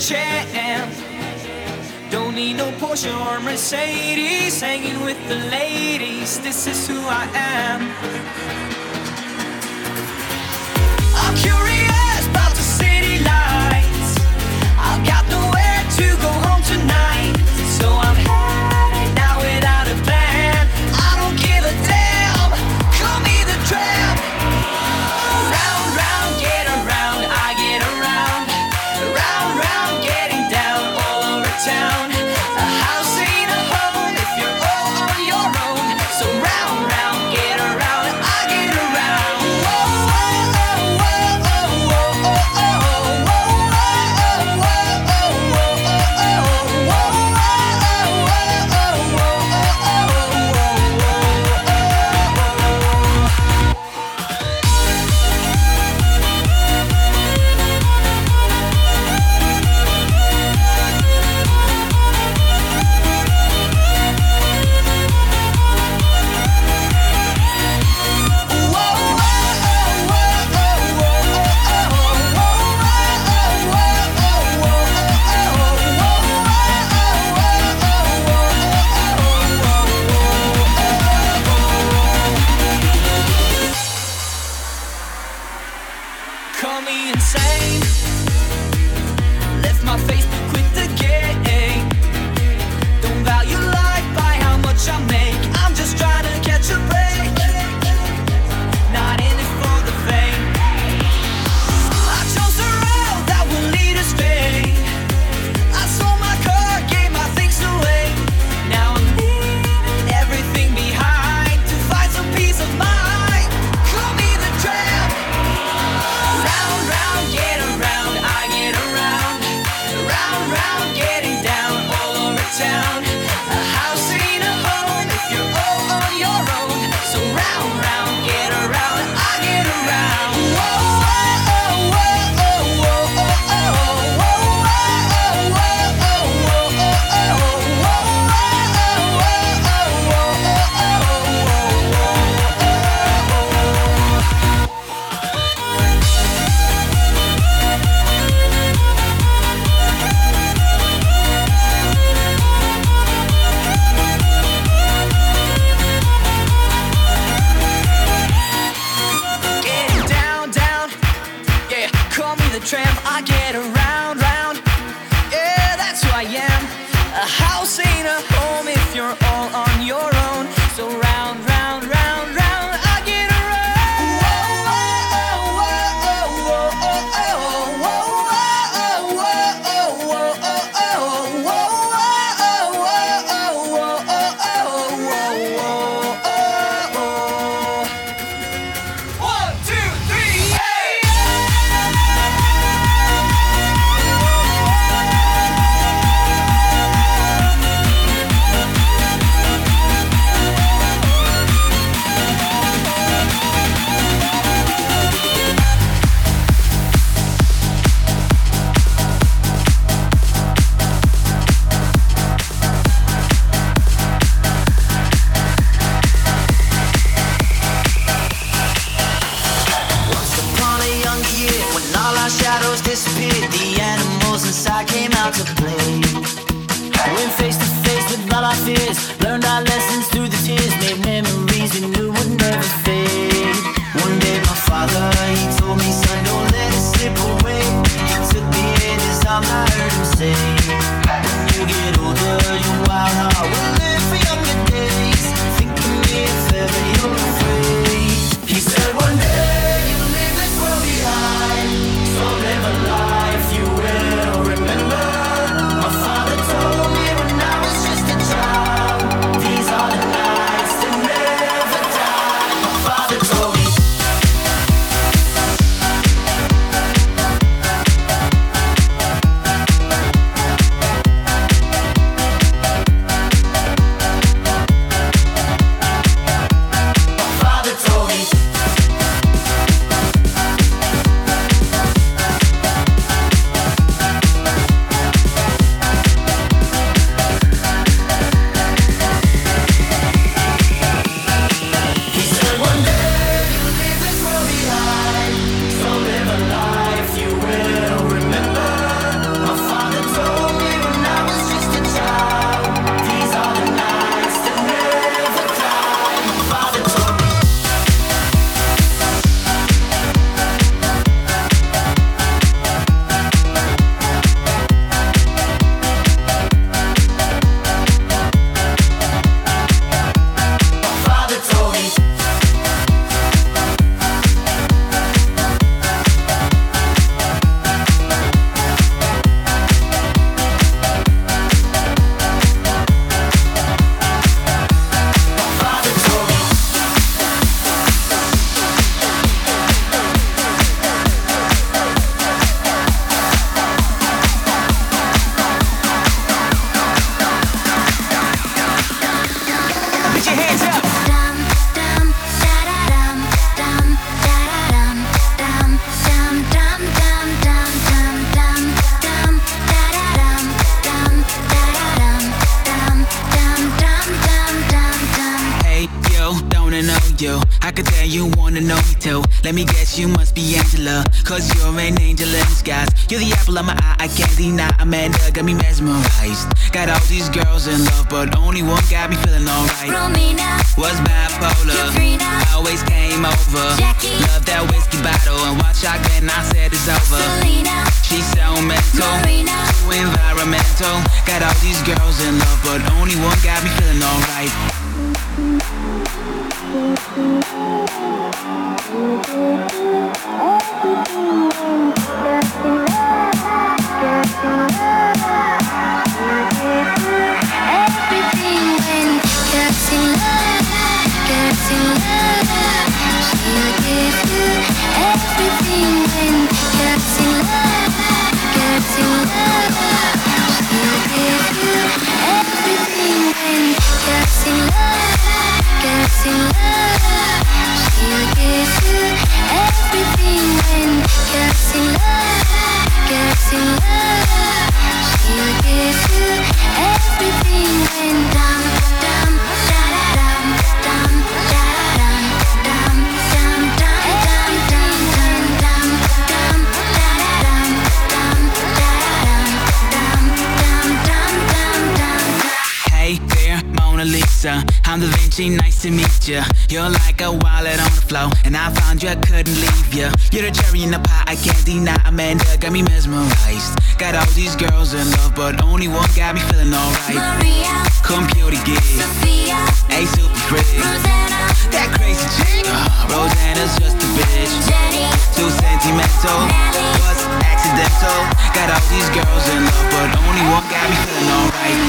chance. Don't need no Porsche or Mercedes hanging with the ladies. This is who I am. man got me mesmerized. Got all these girls in love But only one got me feeling alright. Romina Was bipolar. Katrina always came over. Jackie Love that whiskey bottle And watch out when I said it's over. Selena She's so mental. Marina. Too environmental. Got all these girls in love But only one got me feeling alright. Thank to meet you. You're like a wallet on the flow, and I found you, I couldn't leave you. You're the cherry in the pot, I can't deny. Amanda got me mesmerized. Got all these girls in love, but only one got me feeling alright. Maria, computer geek, Sophia, a super pretty, Rosanna, that crazy chick. Uh, Rosanna's just a bitch. Jenny, too sentimental, Nelly. was accidental. Got all these girls in love, but only one got me feeling alright.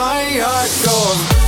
my heart goes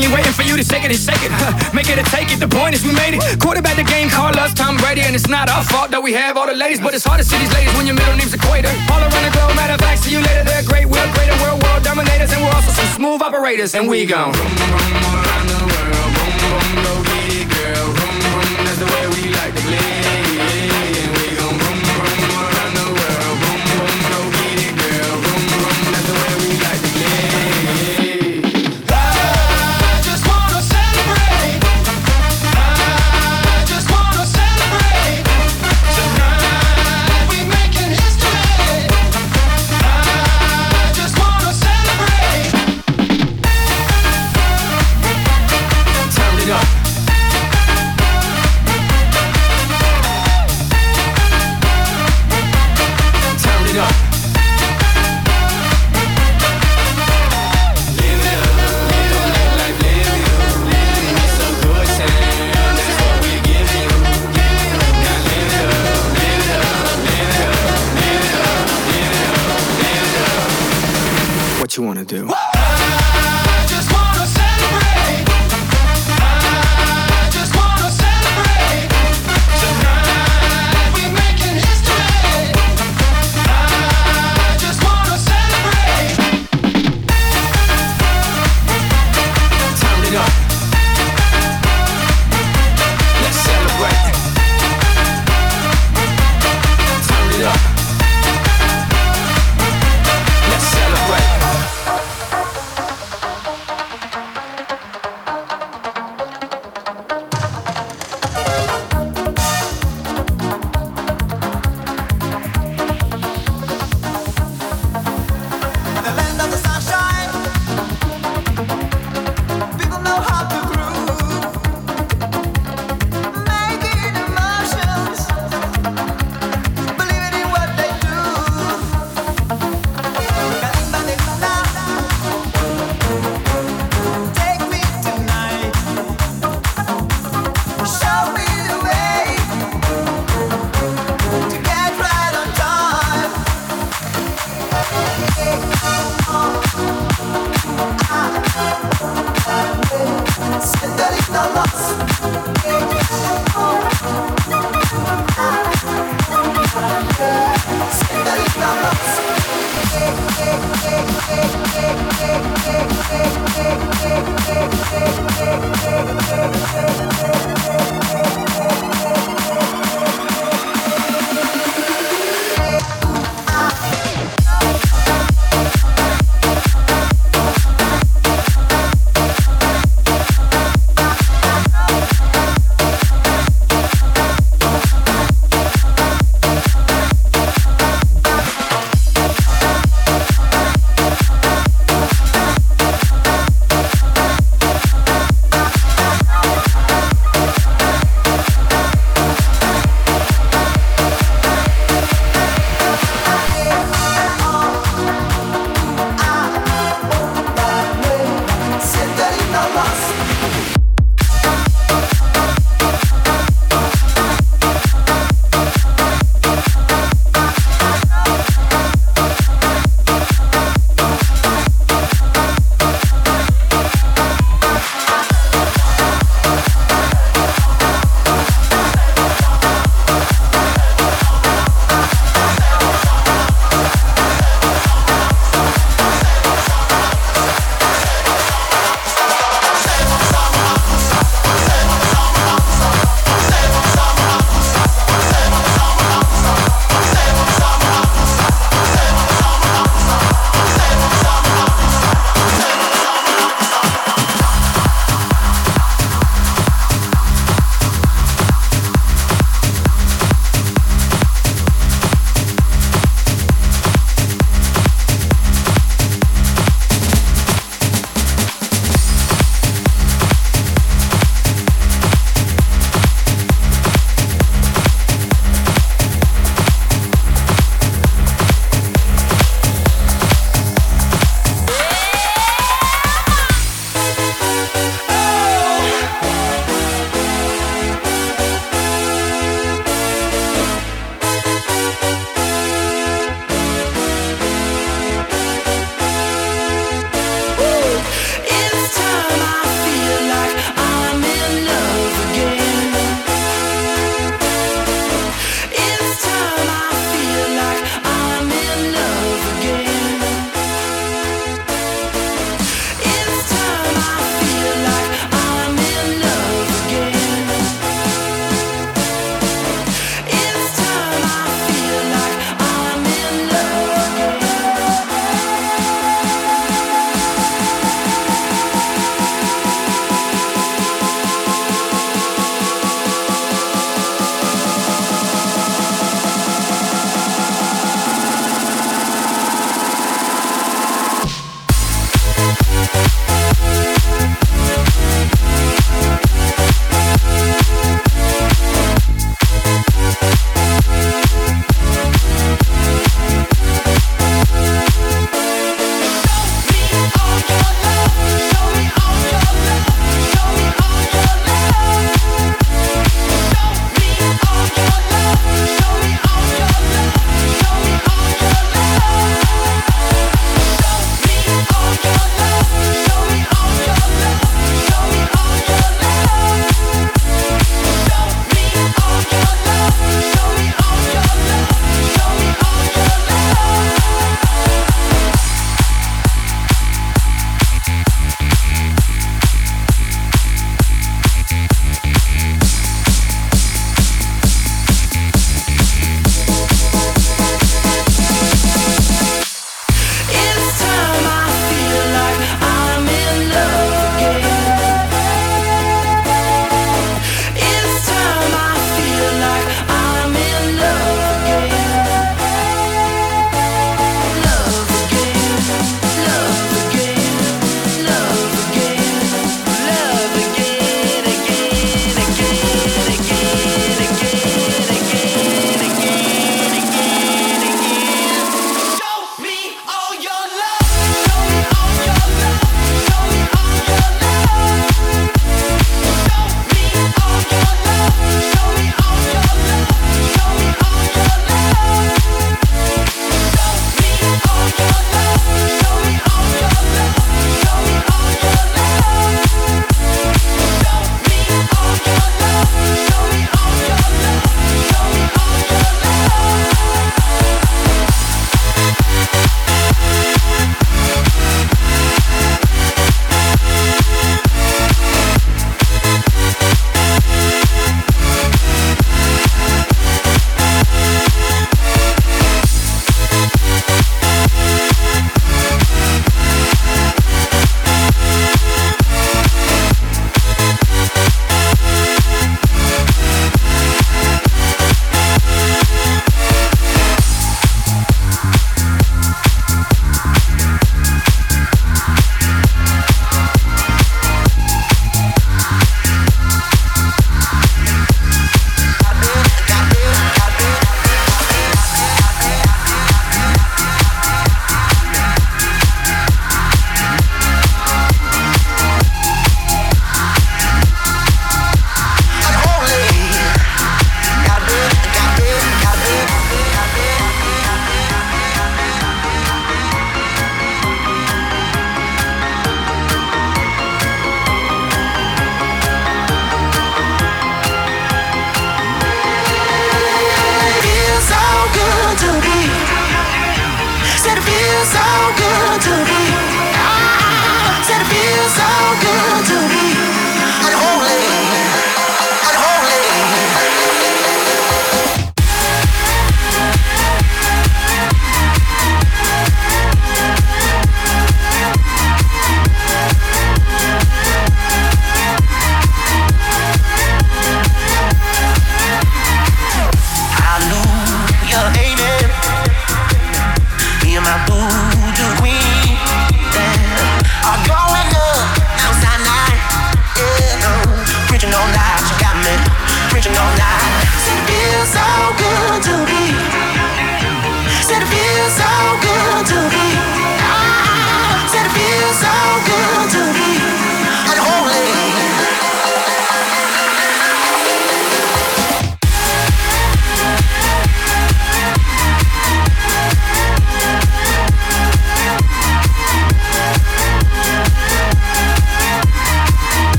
patiently waiting for you to shake it and shake it. Make it or take it. The point is we made it. Quarterback the game, call us Tom Brady, and it's not our fault that we have all the ladies, but it's hard to see these ladies when your middle name's Equator. All around the globe, matter of fact, see you later. They're great, we're greater, world, world dominators, and we're also some smooth operators, and we gon' boom boom around the world, boom boom, go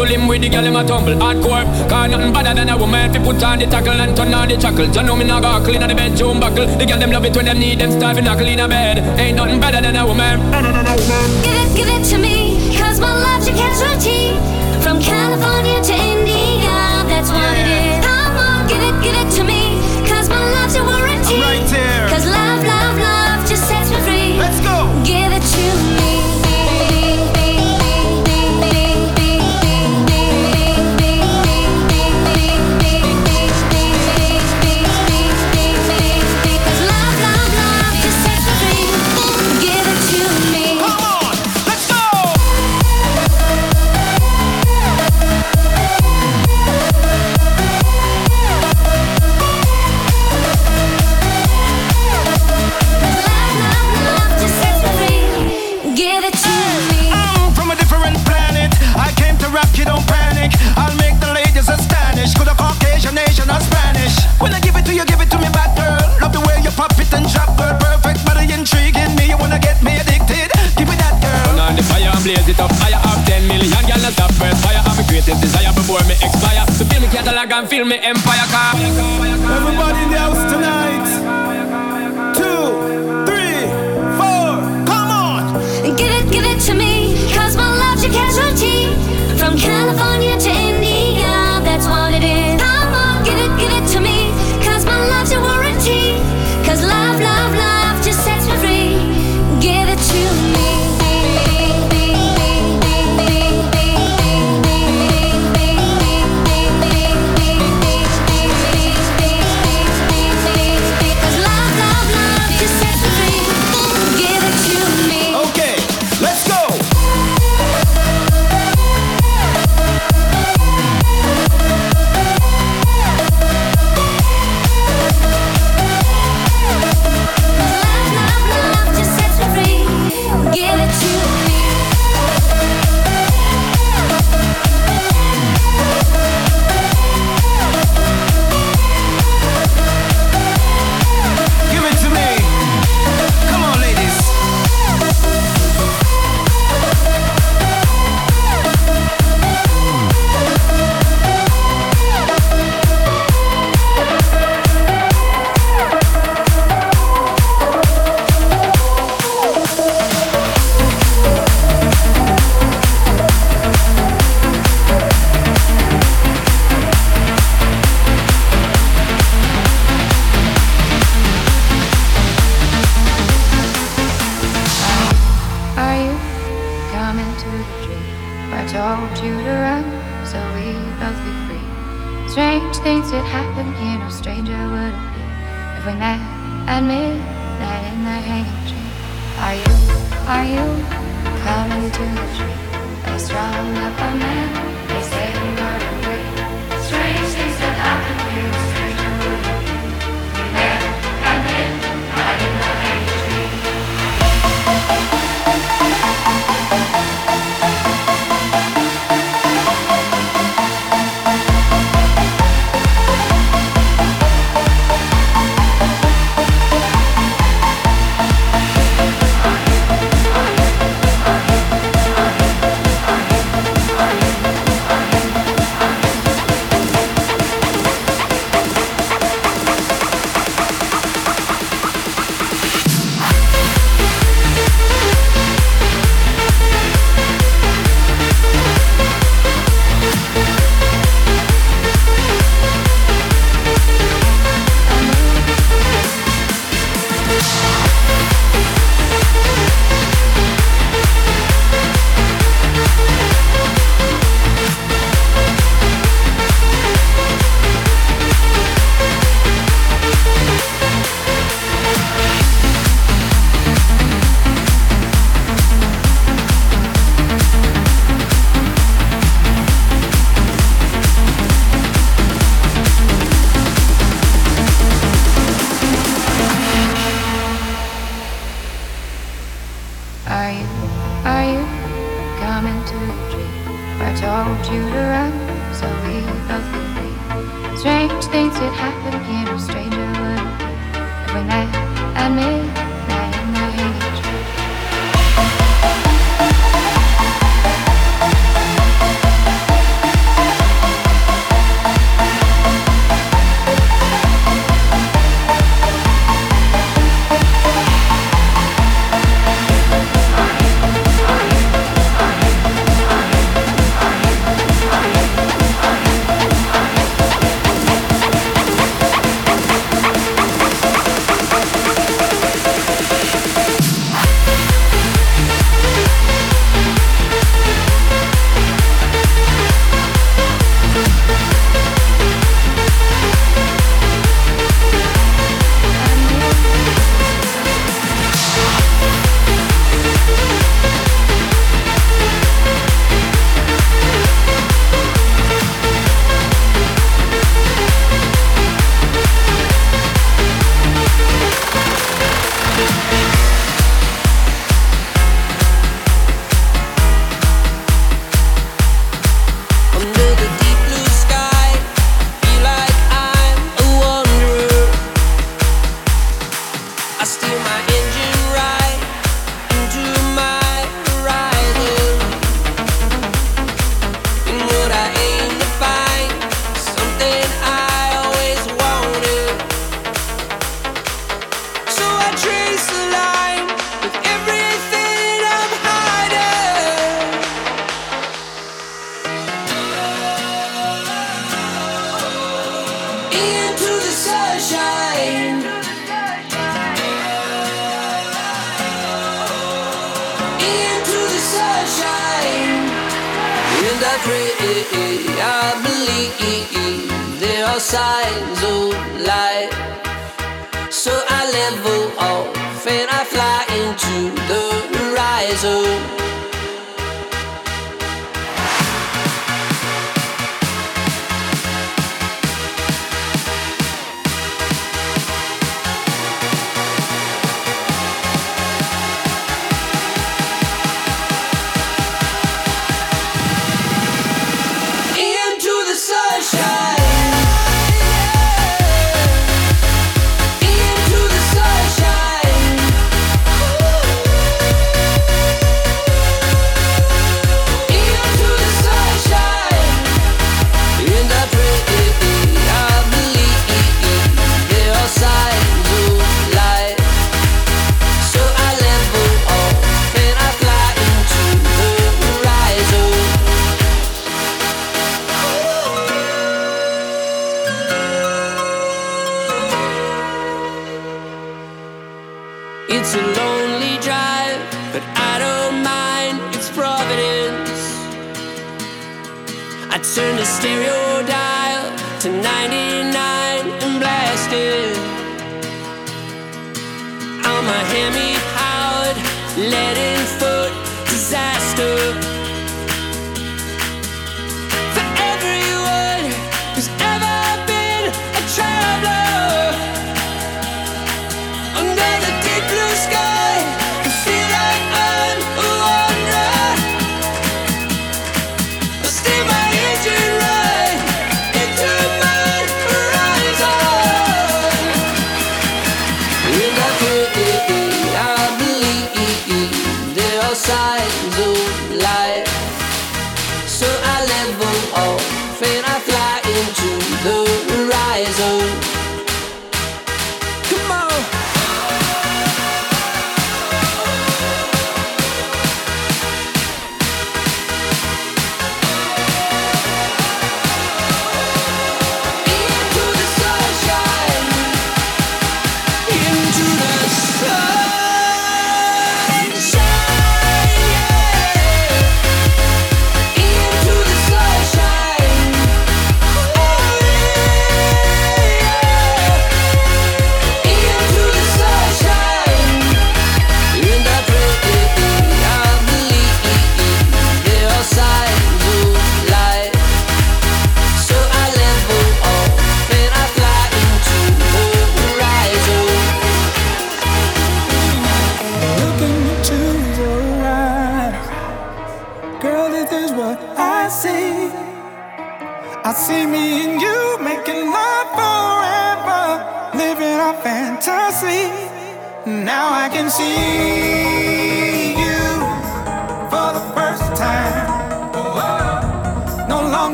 to limb with the girl in my tumble. Hardcore, car nothing better than a woman. If you put on the tackle and turn on the chuckle. You know me not clean on the bedroom buckle. The girl them love it when them need them starving a clean a bed. Ain't nothing better than a woman. Give it, give it to me. Cause my love's a casualty. From California to India, that's what yeah. it is. Come on, give it, give it to me. active desire before me expire. So fill me catalog and fill me empire car. Everybody in the house tonight. Two, three, four, come on. Give it, give it to me. Cause my love's a casualty. From California to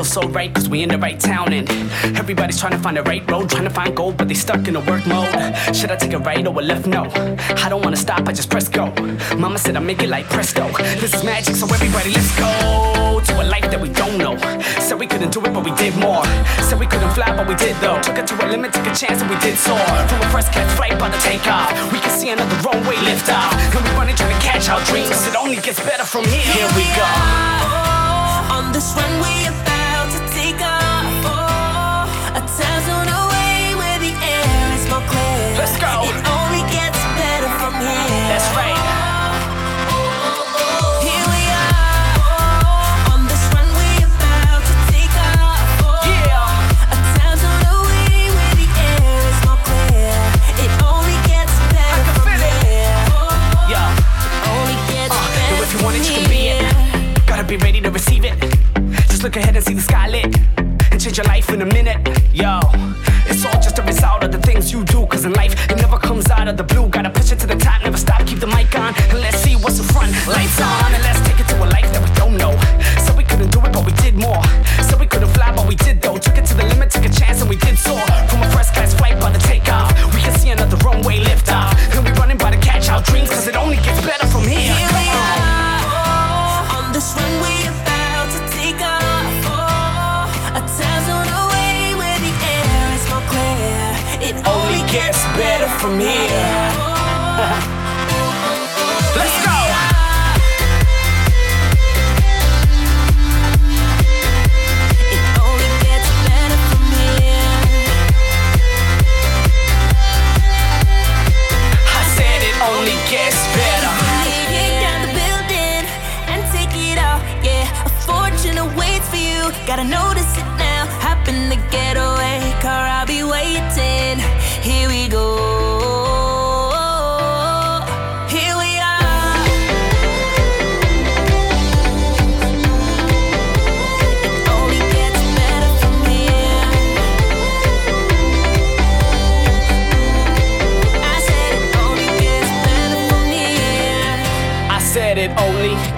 feels so right cause we in the right town and everybody's trying to find the right road, trying to find gold, but they stuck in a work mode. Should I take a right or a left? No. I don't wanna stop, I just press go. Mama said I make it like presto. This is magic, so everybody let's go to a life that we don't know. Said we couldn't do it, but we did more. Said we couldn't fly, but we did though. Took it to a limit, took a chance, and we did soar. From a first catch flight, by the takeoff. We can see another runway lift off. And we running trying to catch our dreams. It only gets better from here. Here we go. On this runway look ahead and see in a minute. Yo,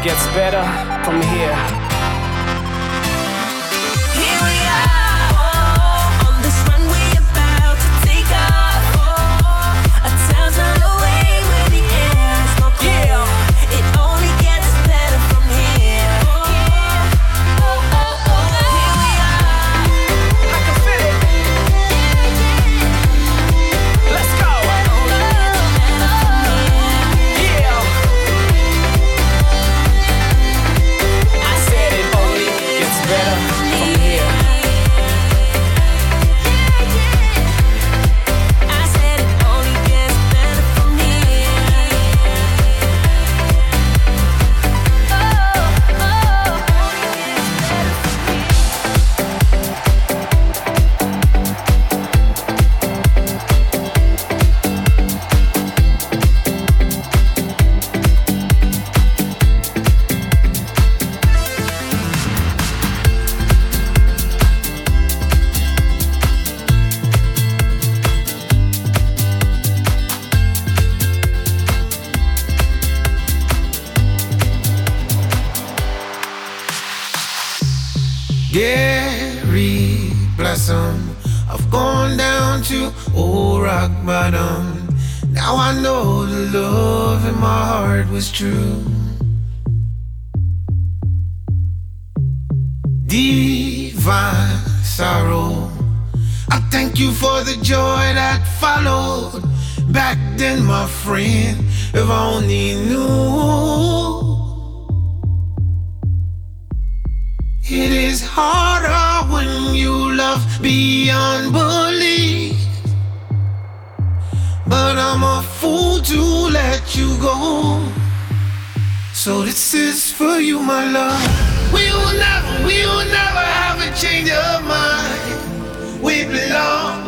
gets better from here. Bottom. Now I know the love in my heart was true. Divine sorrow. I thank you for the joy that followed. Back then, my friend, if I only knew. It is harder when you love beyond belief. But I'm a fool to let you go. So this is for you, my love. We will never, we will never have a change of mind. We belong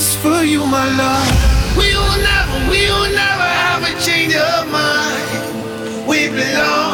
this for you, my love. We will never, we will never have a change of mind. We belong.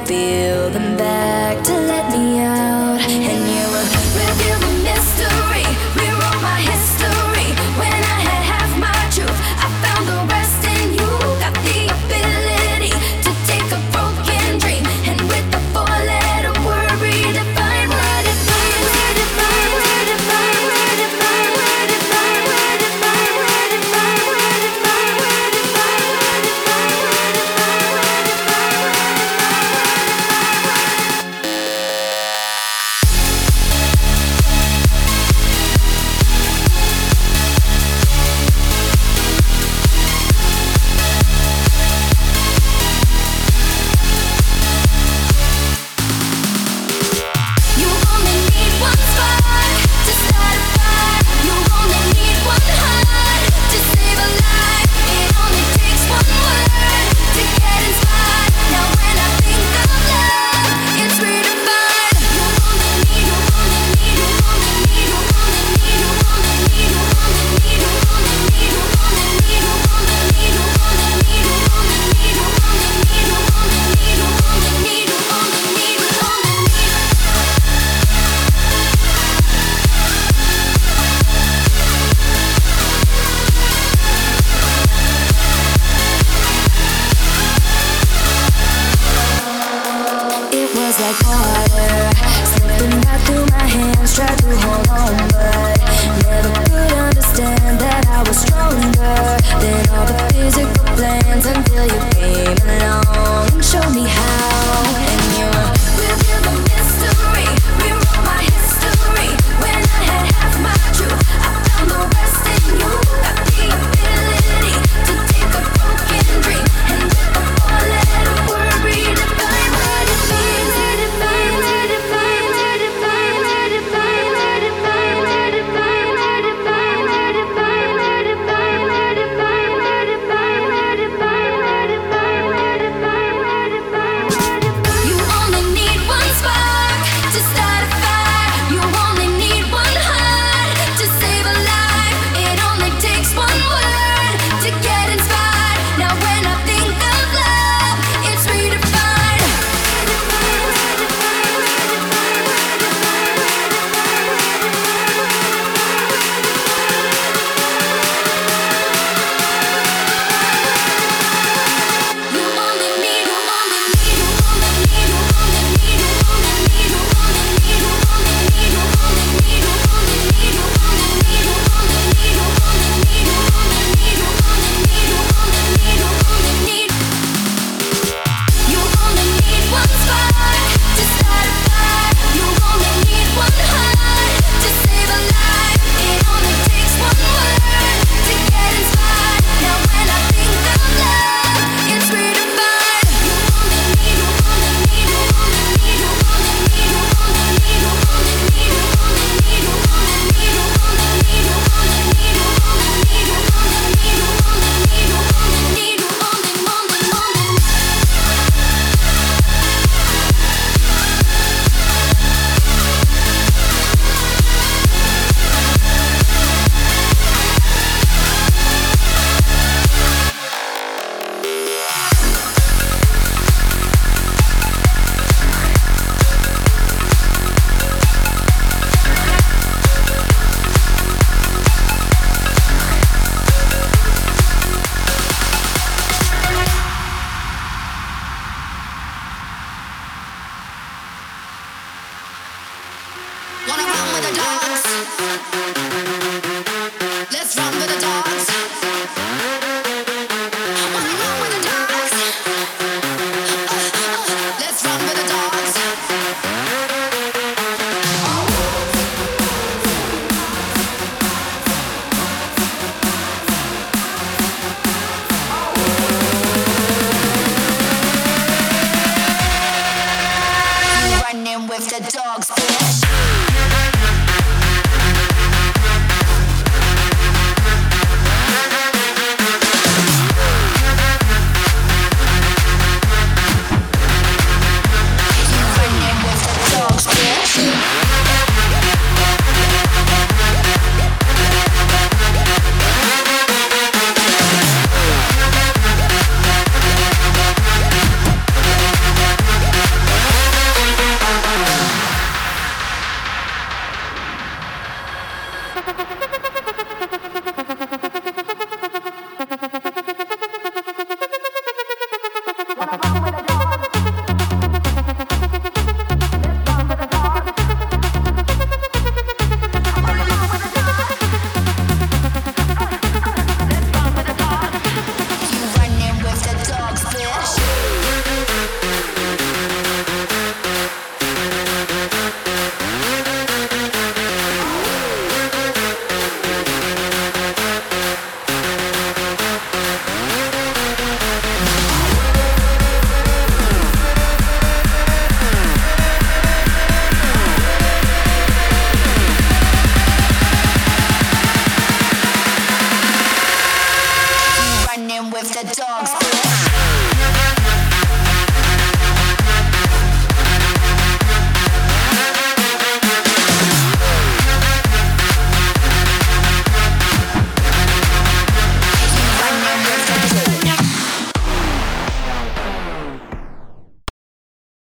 Reveal them back to let me